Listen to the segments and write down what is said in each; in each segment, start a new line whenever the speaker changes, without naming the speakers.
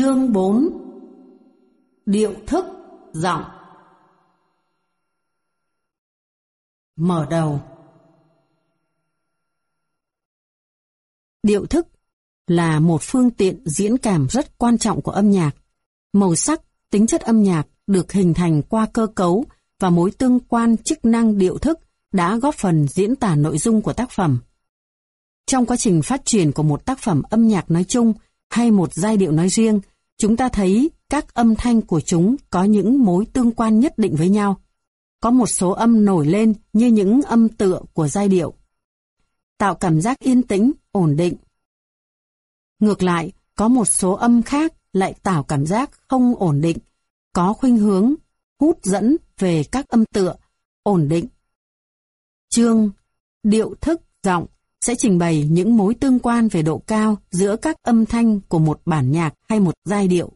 Chương 4 Điệu thức giọng Mở đầu Điệu thức là một phương tiện diễn cảm rất quan trọng của âm nhạc. Màu sắc, tính chất âm nhạc được hình thành qua cơ cấu và mối tương quan chức năng điệu thức đã góp phần diễn tả nội dung của tác phẩm. Trong quá trình phát triển của một tác phẩm âm nhạc nói chung hay một giai điệu nói riêng, chúng ta thấy các âm thanh của chúng có những mối tương quan nhất định với nhau. Có một số âm nổi lên như những âm tựa của giai điệu. Tạo cảm giác yên tĩnh, ổn định. Ngược lại, có một số âm khác lại tạo cảm giác không ổn định, có khuynh hướng, hút dẫn về các âm tựa, ổn định. Chương, điệu thức, giọng sẽ trình bày những mối tương quan về độ cao giữa các âm thanh của một bản nhạc hay một giai điệu.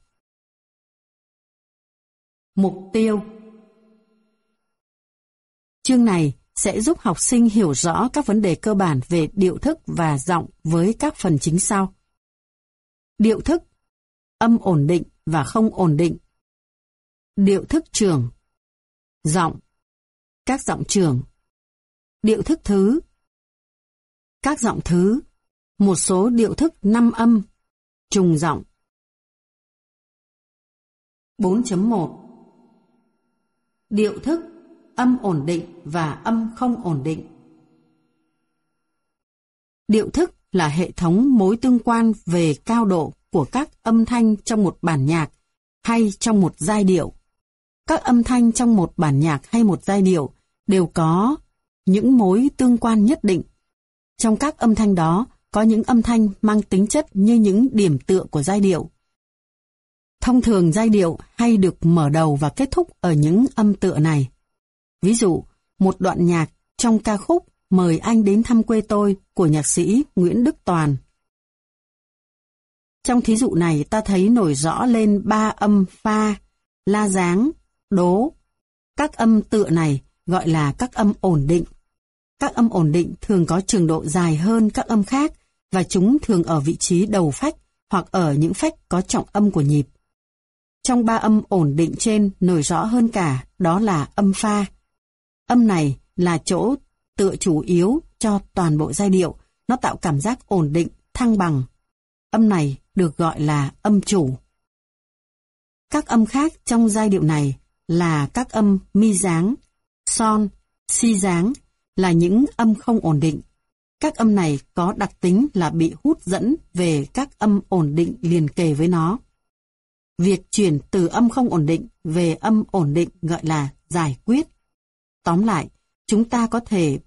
Mục tiêu Chương này sẽ giúp học sinh hiểu rõ các vấn đề cơ bản về điệu thức và giọng với các phần chính sau. Điệu thức, âm ổn định và không ổn định. Điệu thức trường, giọng, các giọng trường. Điệu thức thứ, các giọng thứ, một số điệu thức năm âm, trùng giọng. 4.1 Điệu thức, âm ổn định và âm không ổn định. Điệu thức là hệ thống mối tương quan về cao độ của các âm thanh trong một bản nhạc hay trong một giai điệu. Các âm thanh trong một bản nhạc hay một giai điệu đều có những mối tương quan nhất định trong các âm thanh đó, có những âm thanh mang tính chất như những điểm tựa của giai điệu. Thông thường giai điệu hay được mở đầu và kết thúc ở những âm tựa này. Ví dụ, một đoạn nhạc trong ca khúc Mời anh đến thăm quê tôi của nhạc sĩ Nguyễn Đức Toàn. Trong thí dụ này ta thấy nổi rõ lên ba âm pha, la dáng, đố. Các âm tựa này gọi là các âm ổn định. Các âm ổn định thường có trường độ dài hơn các âm khác và chúng thường ở vị trí đầu phách hoặc ở những phách có trọng âm của nhịp. Trong ba âm ổn định trên nổi rõ hơn cả đó là âm pha. Âm này là chỗ tựa chủ yếu cho toàn bộ giai điệu, nó tạo cảm giác ổn định, thăng bằng. Âm này được gọi là âm chủ. Các âm khác trong giai điệu này là các âm mi dáng, son, si dáng là những âm không ổn định. Các âm này có đặc tính là bị hút dẫn về các âm ổn định liền kề với nó. Việc chuyển từ âm không ổn định về âm ổn định gọi là giải quyết. Tóm lại, chúng ta có thể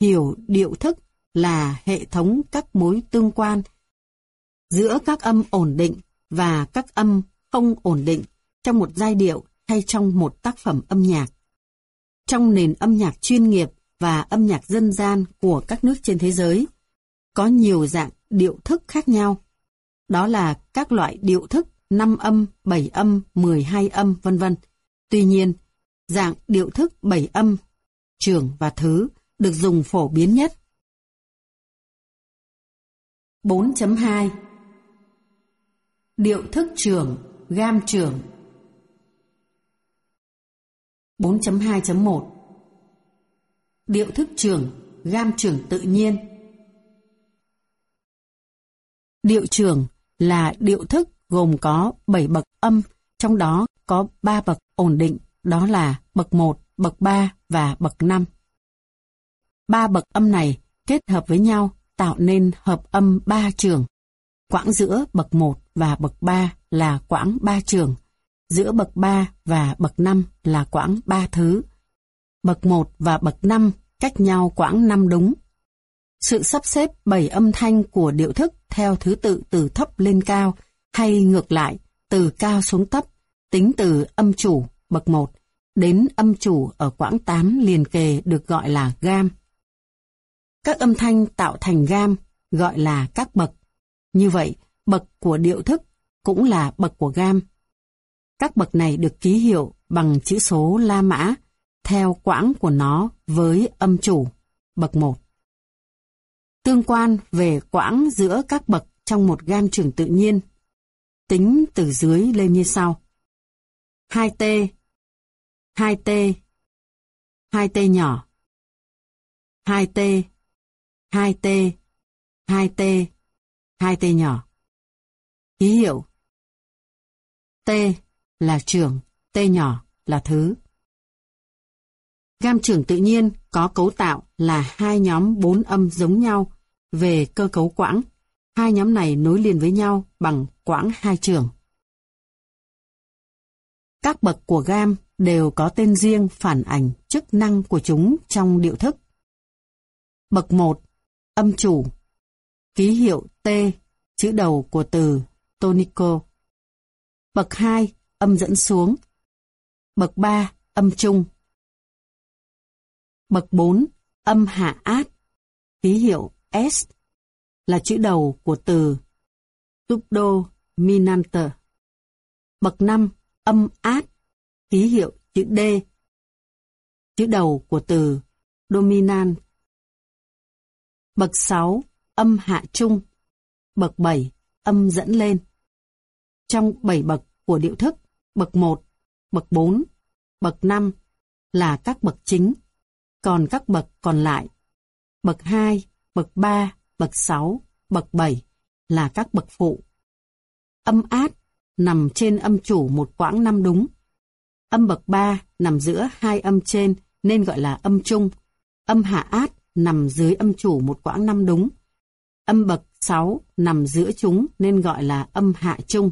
hiểu điệu thức là hệ thống các mối tương quan giữa các âm ổn định và các âm không ổn định trong một giai điệu hay trong một tác phẩm âm nhạc. Trong nền âm nhạc chuyên nghiệp, và âm nhạc dân gian của các nước trên thế giới. Có nhiều dạng điệu thức khác nhau. Đó là các loại điệu thức 5 âm, 7 âm, 12 âm, vân vân. Tuy nhiên, dạng điệu thức 7 âm, trường và thứ được dùng phổ biến nhất. 4.2 Điệu thức trường, gam trường 4.2.1 điệu thức trưởng, gam trưởng tự nhiên. Điệu trưởng là điệu thức gồm có 7 bậc âm, trong đó có 3 bậc ổn định, đó là bậc 1, bậc 3 và bậc 5. Ba bậc âm này kết hợp với nhau tạo nên hợp âm 3 trường. Quãng giữa bậc 1 và bậc 3 là quãng 3 trường, giữa bậc 3 và bậc 5 là quãng 3 thứ, bậc 1 và bậc 5 cách nhau quãng năm đúng. Sự sắp xếp bảy âm thanh của điệu thức theo thứ tự từ thấp lên cao hay ngược lại, từ cao xuống thấp, tính từ âm chủ bậc 1 đến âm chủ ở quãng 8 liền kề được gọi là gam. Các âm thanh tạo thành gam gọi là các bậc. Như vậy, bậc của điệu thức cũng là bậc của gam. Các bậc này được ký hiệu bằng chữ số La Mã theo quãng của nó với âm chủ, bậc 1. Tương quan về quãng giữa các bậc trong một gam trường tự nhiên. tính từ dưới lên như sau. 2T, 2T, 2T nhỏ, 2T, 2T, 2T, 2T nhỏ. Ký hiệu T là trường, T nhỏ là thứ. Gam trưởng tự nhiên có cấu tạo là hai nhóm bốn âm giống nhau về cơ cấu quãng. Hai nhóm này nối liền với nhau bằng quãng hai trường. Các bậc của gam đều có tên riêng phản ảnh chức năng của chúng trong điệu thức. Bậc 1, âm chủ, ký hiệu T, chữ đầu của từ tonico. Bậc 2, âm dẫn xuống. Bậc 3, âm trung. Bậc 4, âm hạ át, ký hiệu S, là chữ đầu của từ subdominante. Bậc 5, âm át, ký hiệu chữ D, chữ đầu của từ dominant. Bậc 6, âm hạ trung. Bậc 7, âm dẫn lên. Trong 7 bậc của điệu thức, bậc 1, bậc 4, bậc 5 là các bậc chính, còn các bậc còn lại, bậc 2, bậc 3, bậc 6, bậc 7 là các bậc phụ. Âm át nằm trên âm chủ một quãng năm đúng. Âm bậc 3 nằm giữa hai âm trên nên gọi là âm trung. Âm hạ át nằm dưới âm chủ một quãng năm đúng. Âm bậc 6 nằm giữa chúng nên gọi là âm hạ trung.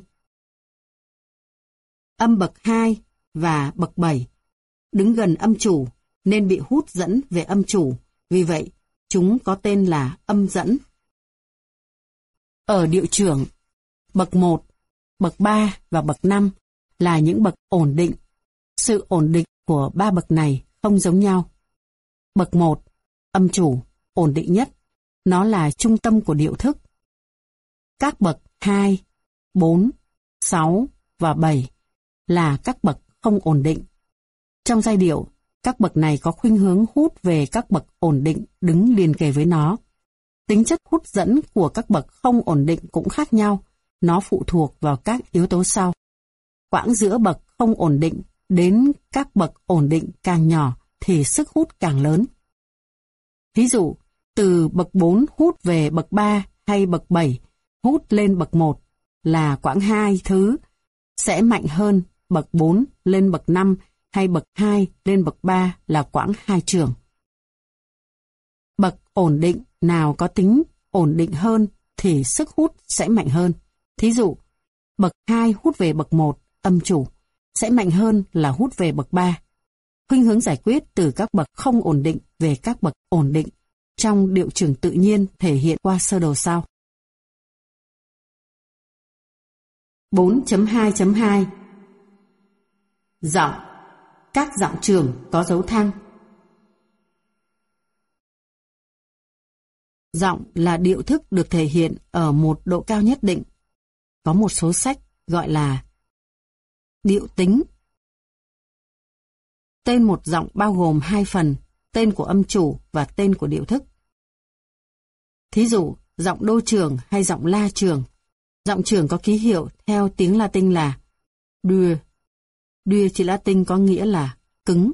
Âm bậc 2 và bậc 7 đứng gần âm chủ nên bị hút dẫn về âm chủ, vì vậy chúng có tên là âm dẫn. Ở điệu trưởng, bậc 1, bậc 3 và bậc 5 là những bậc ổn định. Sự ổn định của ba bậc này không giống nhau. Bậc 1, âm chủ, ổn định nhất. Nó là trung tâm của điệu thức. Các bậc 2, 4, 6 và 7 là các bậc không ổn định. Trong giai điệu, các bậc này có khuynh hướng hút về các bậc ổn định đứng liền kề với nó. Tính chất hút dẫn của các bậc không ổn định cũng khác nhau, nó phụ thuộc vào các yếu tố sau. Quãng giữa bậc không ổn định đến các bậc ổn định càng nhỏ thì sức hút càng lớn. Ví dụ, từ bậc 4 hút về bậc 3 hay bậc 7 hút lên bậc 1 là quãng 2 thứ sẽ mạnh hơn bậc 4 lên bậc 5 hay bậc 2 lên bậc 3 là quãng 2 trường. Bậc ổn định nào có tính ổn định hơn thì sức hút sẽ mạnh hơn. Thí dụ, bậc 2 hút về bậc 1, âm chủ, sẽ mạnh hơn là hút về bậc 3. Khuynh hướng giải quyết từ các bậc không ổn định về các bậc ổn định trong điệu trưởng tự nhiên thể hiện qua sơ đồ sau. 4.2.2 Giọng các giọng trường có dấu thăng Giọng là điệu thức được thể hiện ở một độ cao nhất định. Có một số sách gọi là điệu tính. Tên một giọng bao gồm hai phần, tên của âm chủ và tên của điệu thức. Thí dụ, giọng đô trường hay giọng la trường. Giọng trường có ký hiệu theo tiếng Latin là đưa. Đưa chữ Latin có nghĩa là cứng.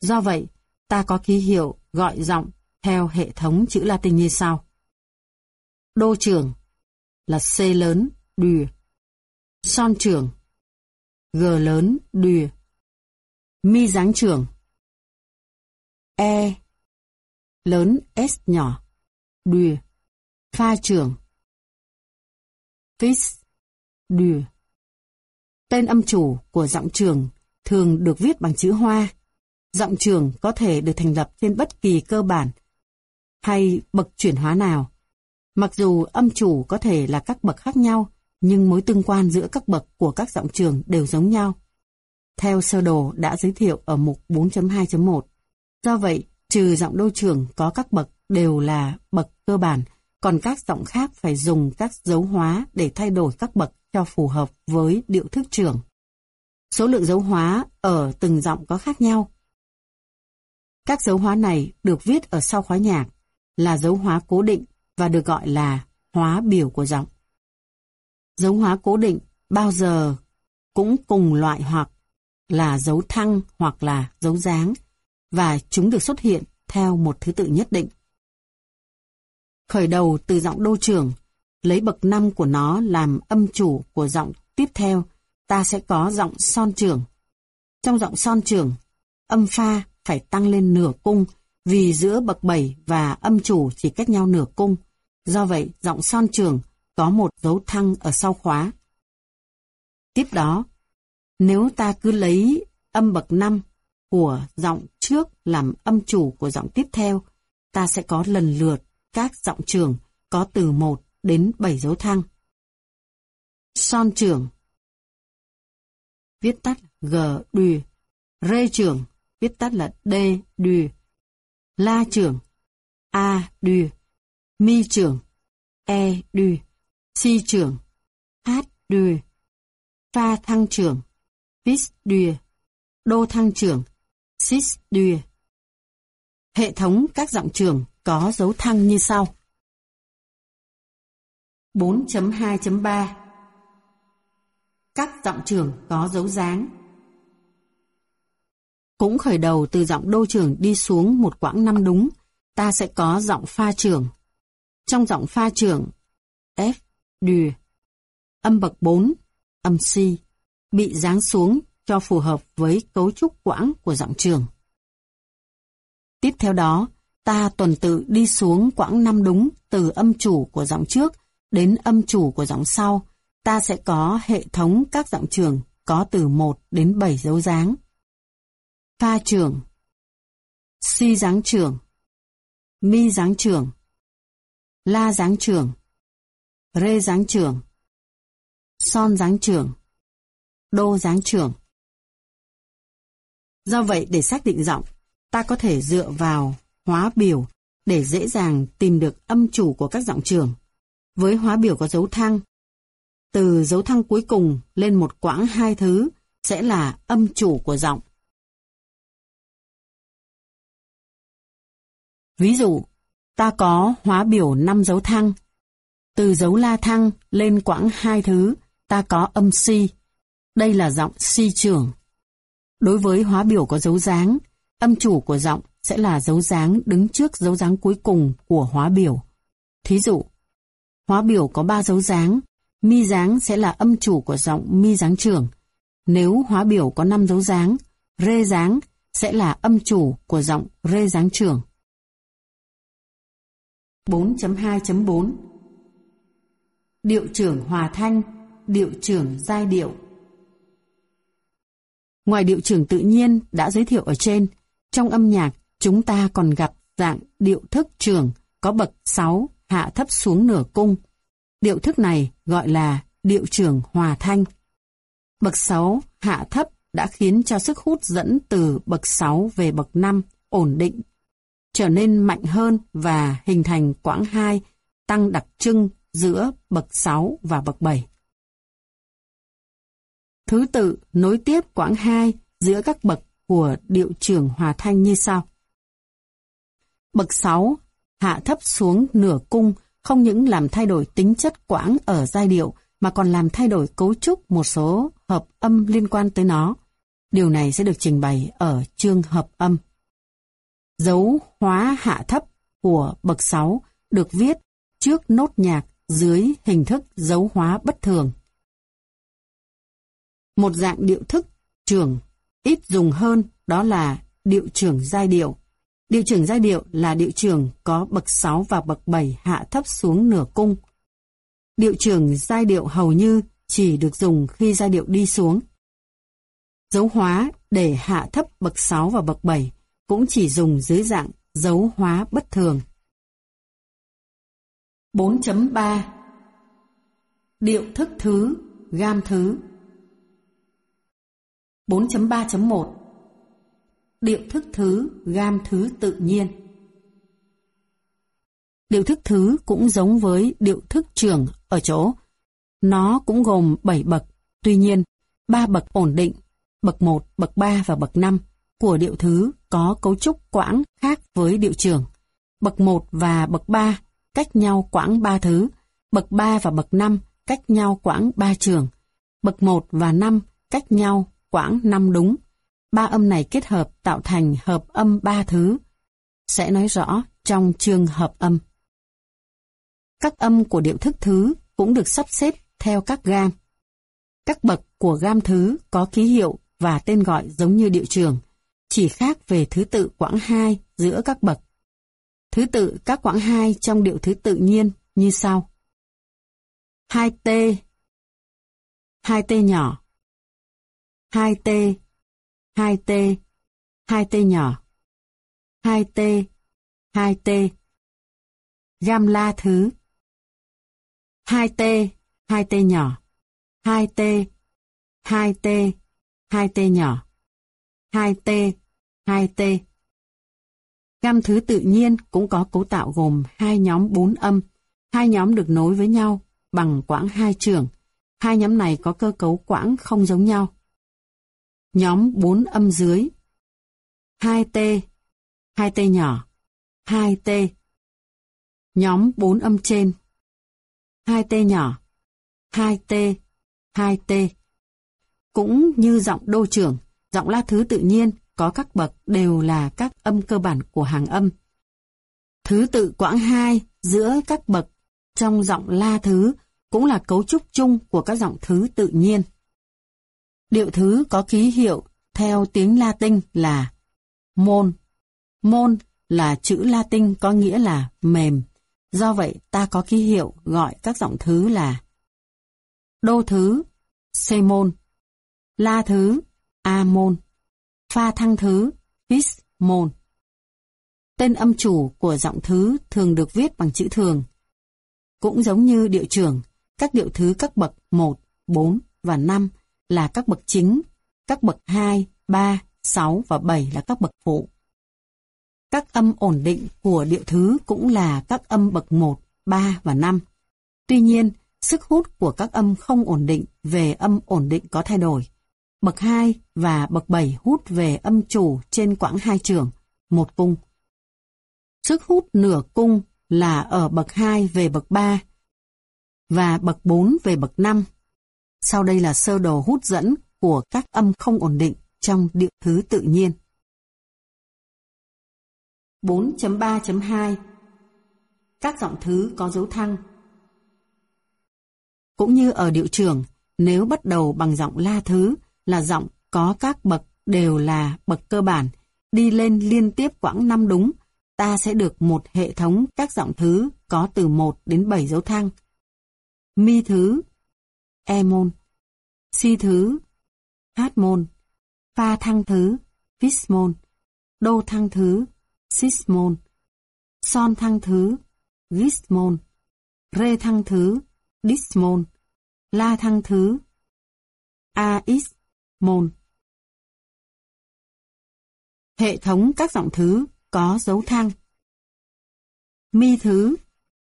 Do vậy, ta có ký hiệu gọi giọng theo hệ thống chữ Latin như sau. Đô trường là C lớn, đùa. Son trường G lớn, đùa. Mi dáng trường E lớn S nhỏ, đùa. Pha trường Fis, đùa. Tên âm chủ của giọng trường thường được viết bằng chữ hoa. Giọng trường có thể được thành lập trên bất kỳ cơ bản hay bậc chuyển hóa nào. Mặc dù âm chủ có thể là các bậc khác nhau, nhưng mối tương quan giữa các bậc của các giọng trường đều giống nhau. Theo sơ đồ đã giới thiệu ở mục 4.2.1. Do vậy, trừ giọng đô trường có các bậc đều là bậc cơ bản, còn các giọng khác phải dùng các dấu hóa để thay đổi các bậc cho phù hợp với điệu thức trưởng. Số lượng dấu hóa ở từng giọng có khác nhau. Các dấu hóa này được viết ở sau khóa nhạc, là dấu hóa cố định và được gọi là hóa biểu của giọng. Dấu hóa cố định bao giờ cũng cùng loại hoặc là dấu thăng hoặc là dấu dáng và chúng được xuất hiện theo một thứ tự nhất định. Khởi đầu từ giọng đô trưởng, lấy bậc năm của nó làm âm chủ của giọng tiếp theo, ta sẽ có giọng son trưởng. Trong giọng son trưởng, âm pha phải tăng lên nửa cung vì giữa bậc 7 và âm chủ chỉ cách nhau nửa cung. Do vậy, giọng son trưởng có một dấu thăng ở sau khóa. Tiếp đó, nếu ta cứ lấy âm bậc 5 của giọng trước làm âm chủ của giọng tiếp theo, ta sẽ có lần lượt các giọng trường có từ 1 đến 7 dấu thăng. Son trường Viết tắt G, đùi. Rê trường viết tắt là D, đùi. La trường A, đùi. Mi trường E, đùi. Si trường H, đùi. Pha thăng trường Vis, đùi. Đô thăng trường Sis, đùi. Hệ thống các giọng trường có dấu thăng như sau. 4.2.3 Các giọng trưởng có dấu dáng. Cũng khởi đầu từ giọng đô trưởng đi xuống một quãng năm đúng, ta sẽ có giọng pha trưởng. Trong giọng pha trưởng F, D, âm bậc 4, âm C, bị giáng xuống cho phù hợp với cấu trúc quãng của giọng trường. Tiếp theo đó, ta tuần tự đi xuống quãng năm đúng từ âm chủ của giọng trước đến âm chủ của giọng sau, ta sẽ có hệ thống các giọng trường có từ 1 đến 7 dấu dáng. Pha trường. Si dáng trường. Mi dáng trường. La dáng trường. Rê dáng trường. Son dáng trường. Đô dáng trường. Do vậy để xác định giọng, ta có thể dựa vào hóa biểu để dễ dàng tìm được âm chủ của các giọng trường. Với hóa biểu có dấu thăng, từ dấu thăng cuối cùng lên một quãng hai thứ sẽ là âm chủ của giọng. Ví dụ, ta có hóa biểu 5 dấu thăng. Từ dấu la thăng lên quãng hai thứ, ta có âm si. Đây là giọng si trưởng Đối với hóa biểu có dấu dáng, âm chủ của giọng sẽ là dấu dáng đứng trước dấu dáng cuối cùng của hóa biểu. Thí dụ, hóa biểu có ba dấu dáng, mi dáng sẽ là âm chủ của giọng mi dáng trưởng. Nếu hóa biểu có năm dấu dáng, rê dáng sẽ là âm chủ của giọng rê dáng trưởng. 4.2.4 Điệu trưởng hòa thanh, điệu trưởng giai điệu Ngoài điệu trưởng tự nhiên đã giới thiệu ở trên, trong âm nhạc chúng ta còn gặp dạng điệu thức trưởng có bậc 6 hạ thấp xuống nửa cung. Điệu thức này gọi là điệu trưởng hòa thanh. Bậc 6 hạ thấp đã khiến cho sức hút dẫn từ bậc 6 về bậc 5 ổn định, trở nên mạnh hơn và hình thành quãng 2 tăng đặc trưng giữa bậc 6 và bậc 7. Thứ tự nối tiếp quãng 2 giữa các bậc của điệu trưởng hòa thanh như sau. Bậc 6, hạ thấp xuống nửa cung, không những làm thay đổi tính chất quãng ở giai điệu, mà còn làm thay đổi cấu trúc một số hợp âm liên quan tới nó. Điều này sẽ được trình bày ở chương hợp âm. Dấu hóa hạ thấp của bậc 6 được viết trước nốt nhạc dưới hình thức dấu hóa bất thường. Một dạng điệu thức trưởng ít dùng hơn, đó là điệu trưởng giai điệu. Điệu trưởng giai điệu là điệu trưởng có bậc 6 và bậc 7 hạ thấp xuống nửa cung. Điệu trưởng giai điệu hầu như chỉ được dùng khi giai điệu đi xuống. Dấu hóa để hạ thấp bậc 6 và bậc 7 cũng chỉ dùng dưới dạng dấu hóa bất thường. 4.3 Điệu thức thứ, gam thứ 4.3.1 Điệu thức thứ, gam thứ tự nhiên Điệu thức thứ cũng giống với điệu thức trưởng ở chỗ. Nó cũng gồm 7 bậc, tuy nhiên, 3 bậc ổn định, bậc 1, bậc 3 và bậc 5 của điệu thứ có cấu trúc quãng khác với điệu trưởng. Bậc 1 và bậc 3 cách nhau quãng 3 thứ, bậc 3 và bậc 5 cách nhau quãng 3 trường. Bậc 1 và 5 cách nhau quãng 5 đúng. Ba âm này kết hợp tạo thành hợp âm ba thứ. Sẽ nói rõ trong chương hợp âm. Các âm của điệu thức thứ cũng được sắp xếp theo các gam. Các bậc của gam thứ có ký hiệu và tên gọi giống như điệu trường, chỉ khác về thứ tự quãng 2 giữa các bậc. Thứ tự các quãng 2 trong điệu thứ tự nhiên như sau. 2T 2T nhỏ 2T 2T 2T nhỏ 2T 2T Gam la thứ 2T 2T nhỏ 2T 2T 2T nhỏ 2T 2T Gam thứ tự nhiên cũng có cấu tạo gồm hai nhóm bốn âm, hai nhóm được nối với nhau bằng quãng hai trường. Hai nhóm này có cơ cấu quãng không giống nhau. Nhóm 4 âm dưới 2T, 2T nhỏ, 2T. Nhóm 4 âm trên 2T nhỏ, 2T, 2T. Cũng như giọng đô trưởng, giọng la thứ tự nhiên có các bậc đều là các âm cơ bản của hàng âm. Thứ tự quãng 2 giữa các bậc trong giọng la thứ cũng là cấu trúc chung của các giọng thứ tự nhiên. Điệu thứ có ký hiệu theo tiếng Latin là môn. Môn là chữ Latin có nghĩa là mềm. Do vậy ta có ký hiệu gọi các giọng thứ là đô thứ, xê môn, la thứ, A môn, pha thăng thứ, his môn. Tên âm chủ của giọng thứ thường được viết bằng chữ thường. Cũng giống như điệu trưởng, các điệu thứ các bậc 1, 4 và 5 là các bậc chính, các bậc 2, 3, 6 và 7 là các bậc phụ. Các âm ổn định của điệu thứ cũng là các âm bậc 1, 3 và 5. Tuy nhiên, sức hút của các âm không ổn định về âm ổn định có thay đổi. Bậc 2 và bậc 7 hút về âm chủ trên quãng hai trường, một cung. Sức hút nửa cung là ở bậc 2 về bậc 3 và bậc 4 về bậc 5. Sau đây là sơ đồ hút dẫn của các âm không ổn định trong điệu thứ tự nhiên. 4.3.2 Các giọng thứ có dấu thăng Cũng như ở điệu trường, nếu bắt đầu bằng giọng la thứ là giọng có các bậc đều là bậc cơ bản, đi lên liên tiếp quãng năm đúng, ta sẽ được một hệ thống các giọng thứ có từ 1 đến 7 dấu thăng. Mi thứ, E môn, Si thứ, H môn, Pha thăng thứ, Fis môn, Đô thăng thứ, Sis môn, Son thăng thứ, Gis môn, Rê thăng thứ, Dis môn, La thăng thứ, AX môn. Hệ thống các giọng thứ có dấu thăng. Mi thứ,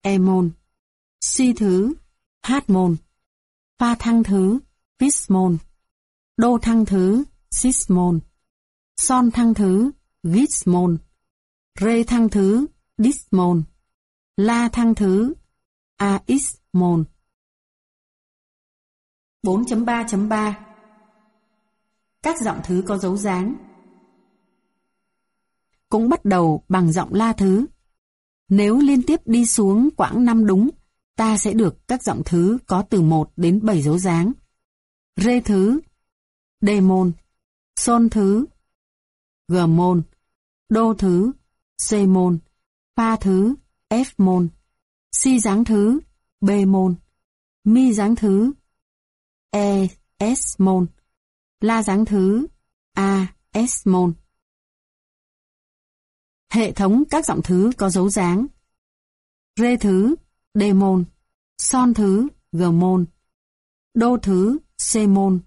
E môn, Si thứ, H môn, Pha thăng thứ, Fis môn, Đô thăng thứ, Sis môn, Son thăng thứ, Gis môn, Rê thăng thứ, Dis môn, La thăng thứ, AX môn. 4.3.3 Các giọng thứ có dấu dáng. Cũng bắt đầu bằng giọng la thứ. Nếu liên tiếp đi xuống quãng năm đúng, ta sẽ được các giọng thứ có từ 1 đến 7 dấu dáng. Rê thứ, đê môn, son thứ, g môn, đô thứ, c môn, pha thứ, f môn, si dáng thứ, b môn, mi dáng thứ, e, s môn, la dáng thứ, a, s môn. Hệ thống các giọng thứ có dấu dáng. Rê thứ, Đê môn, son thứ, G môn, đô thứ, C môn,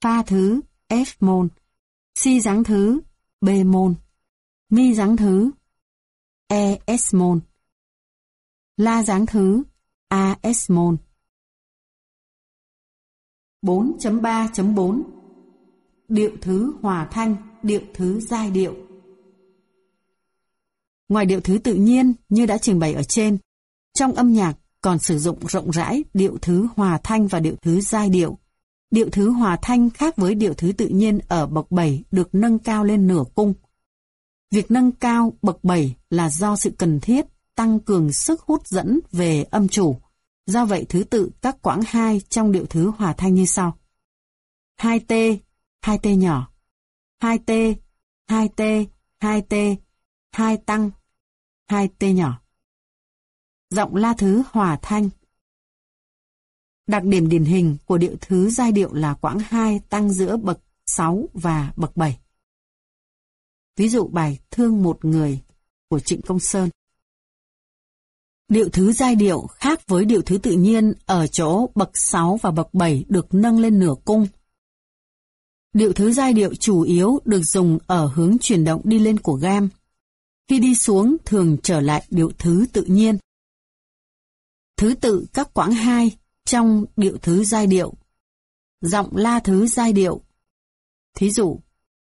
pha thứ, F môn, si dáng thứ, B môn, mi dáng thứ, E S môn, la dáng thứ, A S môn. 4.3.4 Điệu thứ hòa thanh, điệu thứ giai điệu Ngoài điệu thứ tự nhiên như đã trình bày ở trên, trong âm nhạc còn sử dụng rộng rãi điệu thứ hòa thanh và điệu thứ giai điệu. Điệu thứ hòa thanh khác với điệu thứ tự nhiên ở bậc 7 được nâng cao lên nửa cung. Việc nâng cao bậc 7 là do sự cần thiết tăng cường sức hút dẫn về âm chủ. Do vậy thứ tự các quãng 2 trong điệu thứ hòa thanh như sau. 2T, 2T nhỏ. 2T, 2T, 2T, 2 tăng, 2T nhỏ. Giọng la thứ hòa thanh. Đặc điểm điển hình của điệu thứ giai điệu là quãng 2 tăng giữa bậc 6 và bậc 7. Ví dụ bài Thương một người của Trịnh Công Sơn. Điệu thứ giai điệu khác với điệu thứ tự nhiên ở chỗ bậc 6 và bậc 7 được nâng lên nửa cung. Điệu thứ giai điệu chủ yếu được dùng ở hướng chuyển động đi lên của gam. Khi đi xuống thường trở lại điệu thứ tự nhiên. Thứ tự các quãng hai trong điệu thứ giai điệu. Giọng la thứ giai điệu. Thí dụ,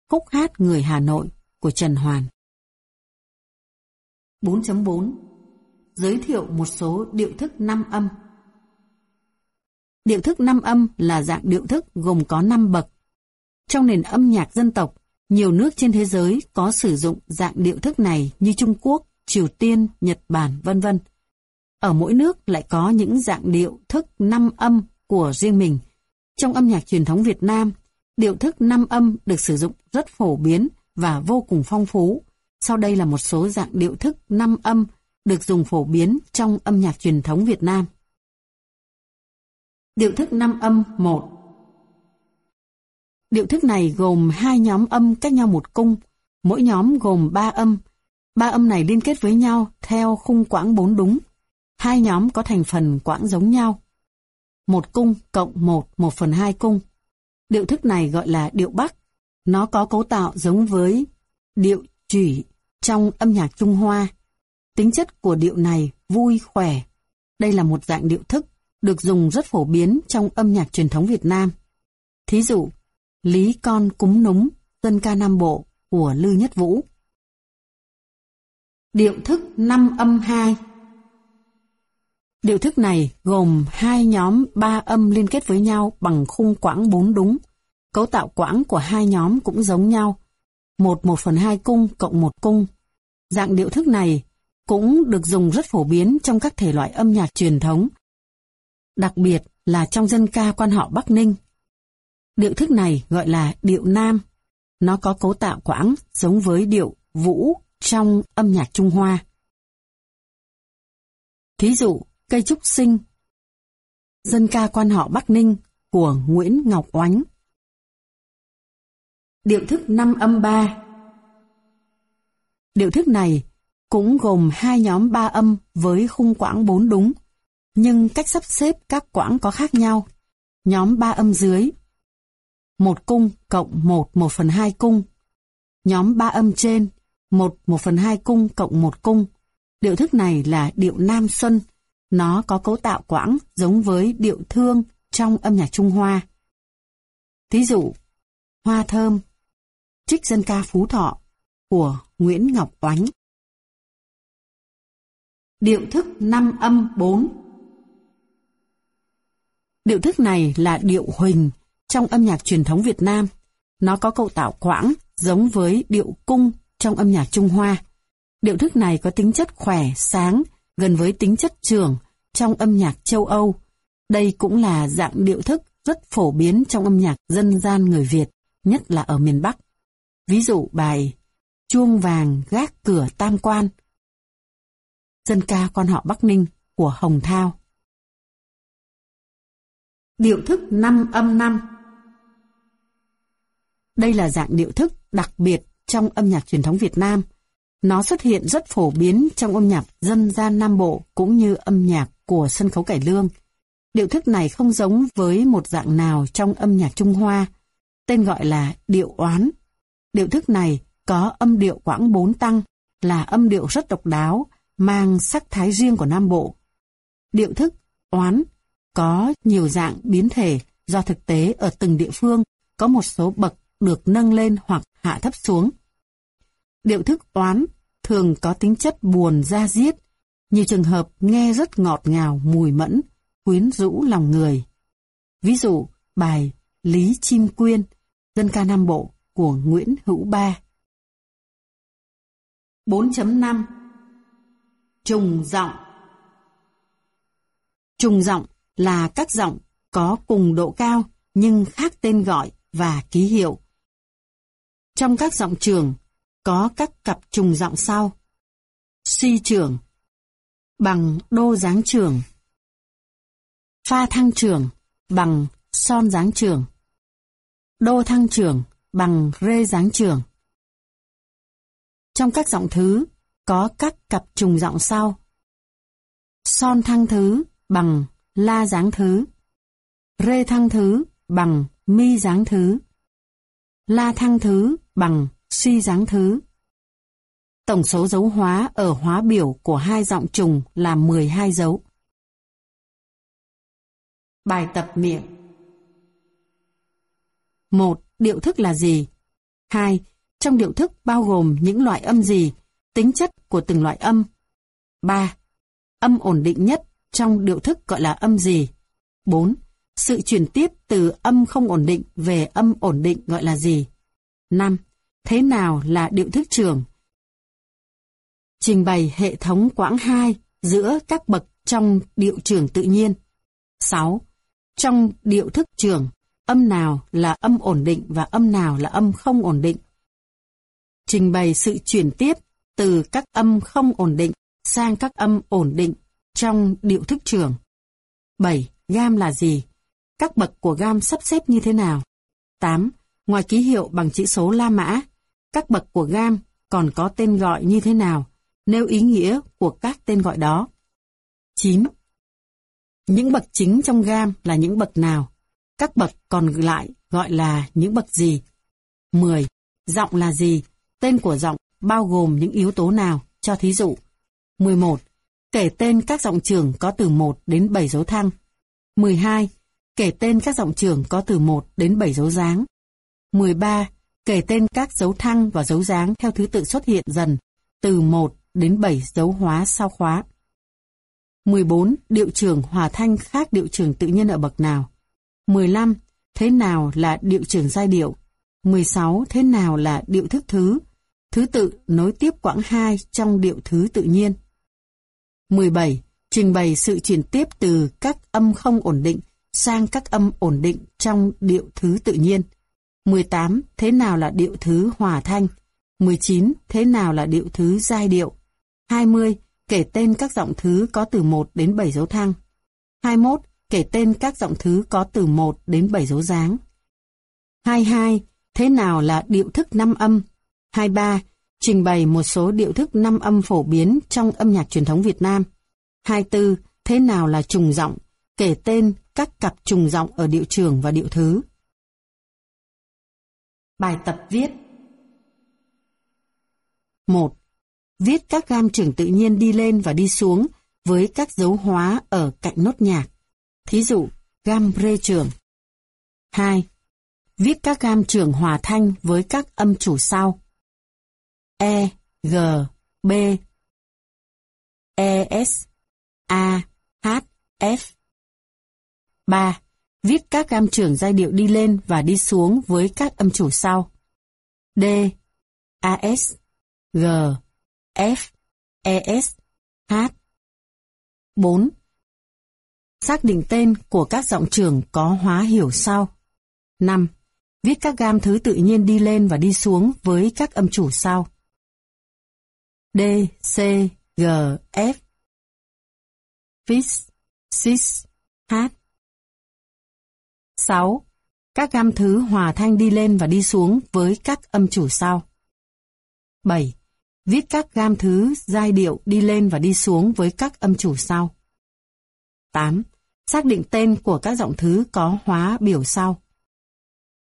khúc hát người Hà Nội của Trần Hoàn. 4.4 Giới thiệu một số điệu thức năm âm Điệu thức năm âm là dạng điệu thức gồm có 5 bậc. Trong nền âm nhạc dân tộc, nhiều nước trên thế giới có sử dụng dạng điệu thức này như Trung Quốc, Triều Tiên, Nhật Bản, vân vân. Ở mỗi nước lại có những dạng điệu thức năm âm của riêng mình. Trong âm nhạc truyền thống Việt Nam, điệu thức năm âm được sử dụng rất phổ biến và vô cùng phong phú. Sau đây là một số dạng điệu thức năm âm được dùng phổ biến trong âm nhạc truyền thống Việt Nam. Điệu thức năm âm 1 Điệu thức này gồm hai nhóm âm cách nhau một cung, mỗi nhóm gồm ba âm. Ba âm này liên kết với nhau theo khung quãng bốn đúng. Hai nhóm có thành phần quãng giống nhau. Một cung cộng một, một phần hai cung. Điệu thức này gọi là điệu Bắc. Nó có cấu tạo giống với điệu chủy trong âm nhạc Trung Hoa. Tính chất của điệu này vui, khỏe. Đây là một dạng điệu thức được dùng rất phổ biến trong âm nhạc truyền thống Việt Nam. Thí dụ, Lý Con Cúng Núng, dân ca Nam Bộ của Lư Nhất Vũ. Điệu thức năm âm 2 Điệu thức này gồm hai nhóm ba âm liên kết với nhau bằng khung quãng bốn đúng. Cấu tạo quãng của hai nhóm cũng giống nhau. Một một phần hai cung cộng một cung. Dạng điệu thức này cũng được dùng rất phổ biến trong các thể loại âm nhạc truyền thống. Đặc biệt là trong dân ca quan họ Bắc Ninh. Điệu thức này gọi là điệu nam. Nó có cấu tạo quãng giống với điệu vũ trong âm nhạc Trung Hoa. Thí dụ, cây trúc sinh. Dân ca quan họ Bắc Ninh của Nguyễn Ngọc Oánh. Điệu thức năm âm ba Điệu thức này cũng gồm hai nhóm ba âm với khung quãng bốn đúng, nhưng cách sắp xếp các quãng có khác nhau. Nhóm ba âm dưới một cung cộng một một phần hai cung. Nhóm ba âm trên, một một phần hai cung cộng một cung. Điệu thức này là điệu Nam Xuân. Nó có cấu tạo quãng giống với điệu thương trong âm nhạc Trung Hoa. Thí dụ, Hoa Thơm, trích dân ca Phú Thọ của Nguyễn Ngọc Oánh. Điệu thức năm âm 4 Điệu thức này là điệu huỳnh trong âm nhạc truyền thống Việt Nam. Nó có cấu tạo quãng giống với điệu cung trong âm nhạc Trung Hoa. Điệu thức này có tính chất khỏe, sáng, gần với tính chất trường trong âm nhạc châu Âu. Đây cũng là dạng điệu thức rất phổ biến trong âm nhạc dân gian người Việt, nhất là ở miền Bắc. Ví dụ bài Chuông vàng gác cửa tam quan. Dân ca quan họ Bắc Ninh của Hồng Thao. Điệu thức năm âm năm Đây là dạng điệu thức đặc biệt trong âm nhạc truyền thống Việt Nam. Nó xuất hiện rất phổ biến trong âm nhạc dân gian Nam Bộ cũng như âm nhạc của sân khấu cải lương. Điệu thức này không giống với một dạng nào trong âm nhạc Trung Hoa, tên gọi là điệu oán. Điệu thức này có âm điệu quãng bốn tăng, là âm điệu rất độc đáo, mang sắc thái riêng của Nam Bộ. Điệu thức, oán, có nhiều dạng biến thể do thực tế ở từng địa phương có một số bậc được nâng lên hoặc hạ thấp xuống. Điệu thức oán thường có tính chất buồn ra diết, Nhiều trường hợp nghe rất ngọt ngào, mùi mẫn, quyến rũ lòng người. Ví dụ, bài Lý Chim Quyên, dân ca Nam Bộ của Nguyễn Hữu Ba. 4.5 Trùng giọng Trùng giọng là các giọng có cùng độ cao nhưng khác tên gọi và ký hiệu. Trong các giọng trường, có các cặp trùng giọng sau. Si trường bằng đô dáng trường. Pha thăng trường bằng son dáng trường. Đô thăng trường bằng rê dáng trường. Trong các giọng thứ, có các cặp trùng giọng sau. Son thăng thứ bằng la dáng thứ. Rê thăng thứ bằng mi dáng thứ. La thăng thứ bằng si dáng thứ. Tổng số dấu hóa ở hóa biểu của hai giọng trùng là 12 dấu. Bài tập miệng 1. Điệu thức là gì? 2. Trong điệu thức bao gồm những loại âm gì, tính chất của từng loại âm? 3. Âm ổn định nhất trong điệu thức gọi là âm gì? 4. Sự chuyển tiếp từ âm không ổn định về âm ổn định gọi là gì? 5. Thế nào là điệu thức trưởng Trình bày hệ thống quãng 2 giữa các bậc trong điệu trưởng tự nhiên. 6. Trong điệu thức trưởng âm nào là âm ổn định và âm nào là âm không ổn định. Trình bày sự chuyển tiếp từ các âm không ổn định sang các âm ổn định trong điệu thức trưởng 7. Gam là gì? Các bậc của gam sắp xếp như thế nào? 8. Ngoài ký hiệu bằng chữ số La Mã, các bậc của gam còn có tên gọi như thế nào? Nêu ý nghĩa của các tên gọi đó. 9. Những bậc chính trong gam là những bậc nào? Các bậc còn lại gọi là những bậc gì? 10. Giọng là gì? Tên của giọng bao gồm những yếu tố nào? Cho thí dụ. 11. Kể tên các giọng trưởng có từ 1 đến 7 dấu thăng. 12. Kể tên các giọng trưởng có từ 1 đến 7 dấu dáng. 13. Kể tên các dấu thăng và dấu dáng theo thứ tự xuất hiện dần, từ 1 đến 7 dấu hóa sau khóa. 14. Điệu trưởng hòa thanh khác điệu trưởng tự nhiên ở bậc nào? 15. Thế nào là điệu trưởng giai điệu? 16. Thế nào là điệu thức thứ? Thứ tự nối tiếp quãng 2 trong điệu thứ tự nhiên. 17. Trình bày sự chuyển tiếp từ các âm không ổn định sang các âm ổn định trong điệu thứ tự nhiên. 18. Thế nào là điệu thứ hòa thanh? 19. Thế nào là điệu thứ giai điệu? 20. Kể tên các giọng thứ có từ 1 đến 7 dấu thăng. 21. Kể tên các giọng thứ có từ 1 đến 7 dấu dáng. 22. Thế nào là điệu thức năm âm? 23. Trình bày một số điệu thức năm âm phổ biến trong âm nhạc truyền thống Việt Nam. 24. Thế nào là trùng giọng? Kể tên các cặp trùng giọng ở điệu trường và điệu thứ. Bài tập viết 1. Viết các gam trưởng tự nhiên đi lên và đi xuống với các dấu hóa ở cạnh nốt nhạc. Thí dụ, gam rê trưởng 2. Viết các gam trưởng hòa thanh với các âm chủ sau. E, G, B, E, S, A, H, F. 3. Viết các gam trưởng giai điệu đi lên và đi xuống với các âm chủ sau. D, A, S, G, F, E, S, H. 4. Xác định tên của các giọng trưởng có hóa hiểu sau. 5. Viết các gam thứ tự nhiên đi lên và đi xuống với các âm chủ sau. D, C, G, F. Fis, Sis, H. 6. Các gam thứ hòa thanh đi lên và đi xuống với các âm chủ sau. 7. Viết các gam thứ giai điệu đi lên và đi xuống với các âm chủ sau. 8. Xác định tên của các giọng thứ có hóa biểu sau.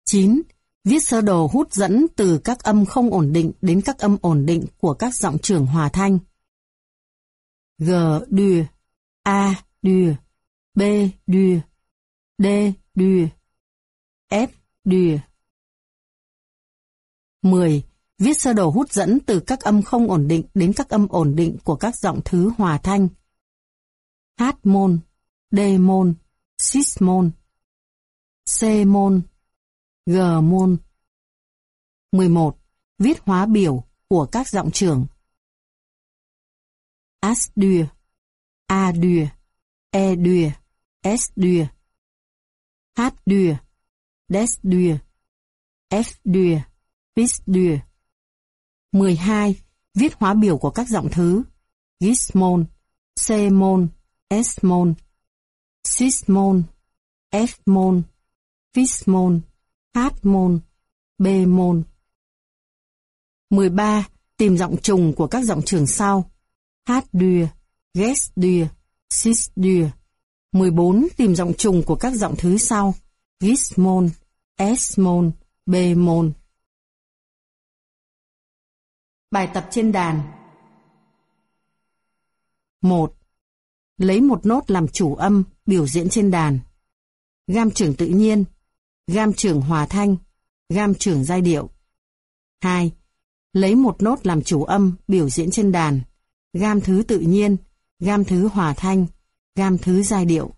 9. Viết sơ đồ hút dẫn từ các âm không ổn định đến các âm ổn định của các giọng trưởng hòa thanh. G đưa, A đưa, B đưa, D đưa, F đưa. 10. Viết sơ đồ hút dẫn từ các âm không ổn định đến các âm ổn định của các giọng thứ hòa thanh. H môn, D môn, Sis môn, C môn, G môn. 11. Viết hóa biểu của các giọng trưởng. As đưa, A đưa, E đưa, S dur, H đưa, Des đưa, F đưa, Bis đưa. 12. Viết hóa biểu của các giọng thứ. Gismon, C môn, S môn, Cis môn, F môn, Fis H môn, B môn. 13. Tìm giọng trùng của các giọng trường sau. H đưa, Ges đưa, Sis đưa. 14. Tìm giọng trùng của các giọng thứ sau. gismon, esmon, bemon. Bài tập trên đàn 1. Lấy một nốt làm chủ âm, biểu diễn trên đàn. Gam trưởng tự nhiên, gam trưởng hòa thanh, gam trưởng giai điệu. 2. Lấy một nốt làm chủ âm, biểu diễn trên đàn. Gam thứ tự nhiên, gam thứ hòa thanh, gam thứ giai điệu.